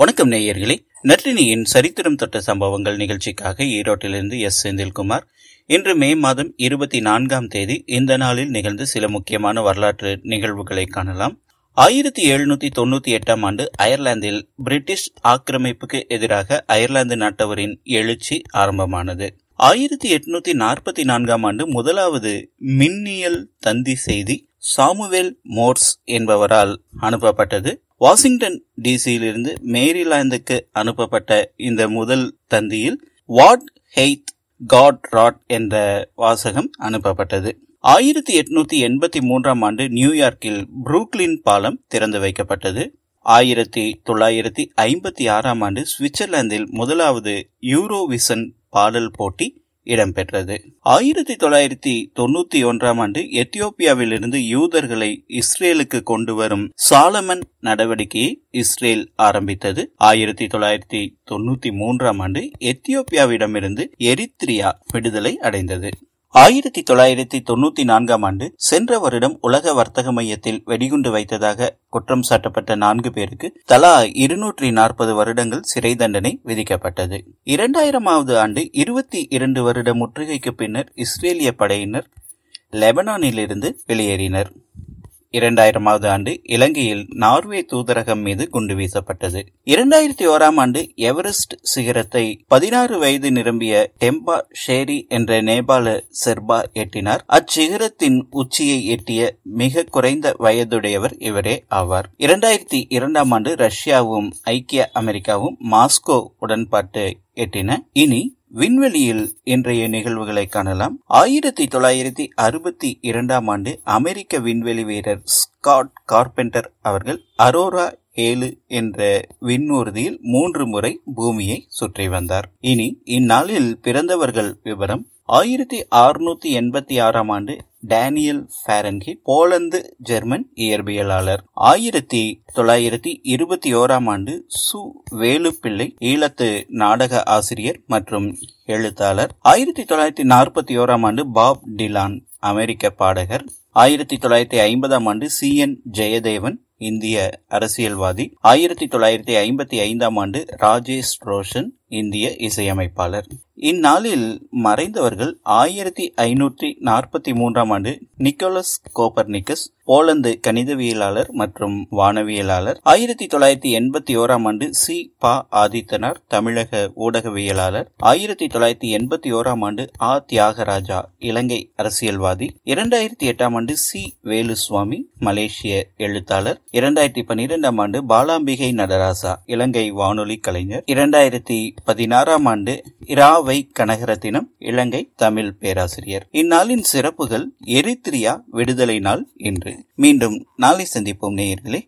வணக்கம் நேயர்களே. நற்றினியின் சரித்திரம் தொட்ட சம்பவங்கள் நிகழ்ச்சிக்காக ஈரோட்டிலிருந்து எஸ். செந்தில்குமார். இன்று மே மாதம் இருபத்தி நான்காம் தேதி இந்த நாளில் நிகழ்ந்து சில முக்கியமான வரலாற்று நிகழ்வுகளை காணலாம். ஆயிரத்தி எழுநூத்தி தொண்ணூத்தி எட்டாம் ஆண்டு அயர்லாந்தில் பிரிட்டிஷ் ஆக்கிரமிப்புக்கு எதிராக அயர்லாந்து நாட்டவரின் எழுச்சி ஆரம்பமானது. ஆயிரத்தி எட்நூத்தி நாற்பத்தி நான்காம் ஆண்டு முதலாவது மின்னியல் தந்தி செய்தி சாமுவேல் மோர்ஸ் என்பவரால் அனுப்பப்பட்டது. வாஷிங்டன் டிசியிலிருந்து மேரிலாந்துக்கு அனுப்பப்பட்ட இந்த முதல் தந்தியில் வாட் ஹெய்த் காட் ராட் என்ற வாசகம் அனுப்பப்பட்டது. ஆயிரத்தி எட்நூத்தி எண்பத்தி மூன்றாம் ஆண்டு நியூயார்க்கில் புரூக்லின் பாலம் திறந்து வைக்கப்பட்டது. ஆயிரத்தி தொள்ளாயிரத்தி ஐம்பத்தி ஆறாம் ஆண்டு சுவிட்சர்லாந்தில் முதலாவது யூரோவிசன் பாடல் போட்டி இடம்பெற்றது. ஆயிரத்தி தொள்ளாயிரத்தி தொண்ணூத்தி ஒன்றாம் ஆண்டு எத்தியோப்பியாவிலிருந்து யூதர்களை இஸ்ரேலுக்கு கொண்டு வரும் சாலமன் நடவடிக்கையை இஸ்ரேல் ஆரம்பித்தது. ஆயிரத்தி தொள்ளாயிரத்தி தொண்ணூத்தி மூன்றாம் ஆண்டு எத்தியோப்பியாவிடமிருந்து எரித்ரியா விடுதலை அடைந்தது. ஆயிரத்தி தொள்ளாயிரத்தி தொண்ணூத்தி நான்காம் ஆண்டு சென்ற வருடம் உலக வர்த்தக மையத்தில் வெடிகுண்டு வைத்ததாக குற்றம் சாட்டப்பட்ட நான்கு பேருக்கு தலா இருநூற்றி நாற்பது வருடங்கள் சிறை தண்டனை விதிக்கப்பட்டது. இரண்டாயிரமாவது ஆண்டு இருபத்தி இரண்டு வருட முற்றுகைக்கு பின்னர் இஸ்ரேலிய படையினர் லெபனானிலிருந்து வெளியேறினர். இரண்டாயிரமாவது ஆண்டு இலங்கையில் நார்வே தூதரகம் மீது குண்டு வீசப்பட்டது. இரண்டாயிரத்தி ஓராம் ஆண்டு எவரெஸ்ட் சிகரத்தை பதினாறு வயது நிரம்பிய டெம்பா ஷேரி என்ற நேபாள செர்பா எட்டினார். அச்சிகரத்தின் உச்சியை எட்டிய மிக குறைந்த வயதுடையவர் இவரே ஆவார். இரண்டாயிரத்தி இரண்டாம் ஆண்டு ரஷ்யாவும் ஐக்கிய அமெரிக்காவும் மாஸ்கோ உடன்பாட்டு எட்டின. இனி விண்வெளியில் இன்றைய நிகழ்வுகளை காணலாம். ஆயிரத்தி தொள்ளாயிரத்தி அறுபத்தி இரண்டாம் ஆண்டு அமெரிக்க விண்வெளி வீரர் ஸ்காட் கார்பெண்டர் அவர்கள் அரோரா ஏழு என்ற விண்ணூர்தியில் மூன்று முறை பூமியை சுற்றி வந்தார். இனி இந்நாளில் பிறந்தவர்கள் விவரம் ஆயிரத்தி அறுநூத்தி எண்பத்தி ஆறாம் ஆண்டு டேனியல் ஃபேரன்ஹிட் போலந்து ஜெர்மன் இயற்பியலாளர். ஆயிரத்தி தொள்ளாயிரத்தி இருபத்தி ஓராம் ஆண்டு சு வேலுப்பிள்ளை ஈழத்து நாடக ஆசிரியர் மற்றும் எழுத்தாளர். ஆயிரத்தி தொள்ளாயிரத்தி நாற்பத்தி ஓராம் ஆண்டு பாப் டிலான் அமெரிக்க பாடகர். ஆயிரத்தி தொள்ளாயிரத்தி ஐம்பதாம் ஆண்டு சி என் ஜெயதேவன் இந்திய அரசியல்வாதி. ஆயிரத்தி தொள்ளாயிரத்தி ஐம்பத்தி ஐந்தாம் ஆண்டு ராஜேஷ் ரோஷன் இந்திய இசையமைப்பாளர். இந்நாளில் மறைந்தவர்கள் ஆயிரத்தி ஐநூற்றி நாற்பத்தி மூன்றாம் ஆண்டு நிக்கோலஸ் கோப்பர்னிக்கஸ் போலந்து கணிதவியலாளர் மற்றும் வானவியலாளர். ஆயிரத்தி தொள்ளாயிரத்தி எண்பத்தி ஓராம் ஆண்டு சி. பா. ஆதித்தனார் தமிழக ஊடகவியலாளர். ஆயிரத்தி தொள்ளாயிரத்தி எண்பத்தி ஓராம் ஆண்டு ஆ. தியாகராஜா இலங்கை அரசியல்வாதி. இரண்டாயிரத்தி எட்டாம் ஆண்டு சி. வேலுசுவாமி மலேசிய எழுத்தாளர். இரண்டாயிரத்தி பன்னிரெண்டாம் ஆண்டு பாலாம்பிகை நடராசா இலங்கை வானொலி கலைஞர். இரண்டாயிரத்தி பதினாறாம் ஆண்டு இராவை கனகரத்தினம் இலங்கை தமிழ் பேராசிரியர். இந்நாளின் சிறப்புகள் எரித்திரியா விடுதலை நாள் இன்று மீண்டும் நாளை சந்திப்போம் நேயர்களே.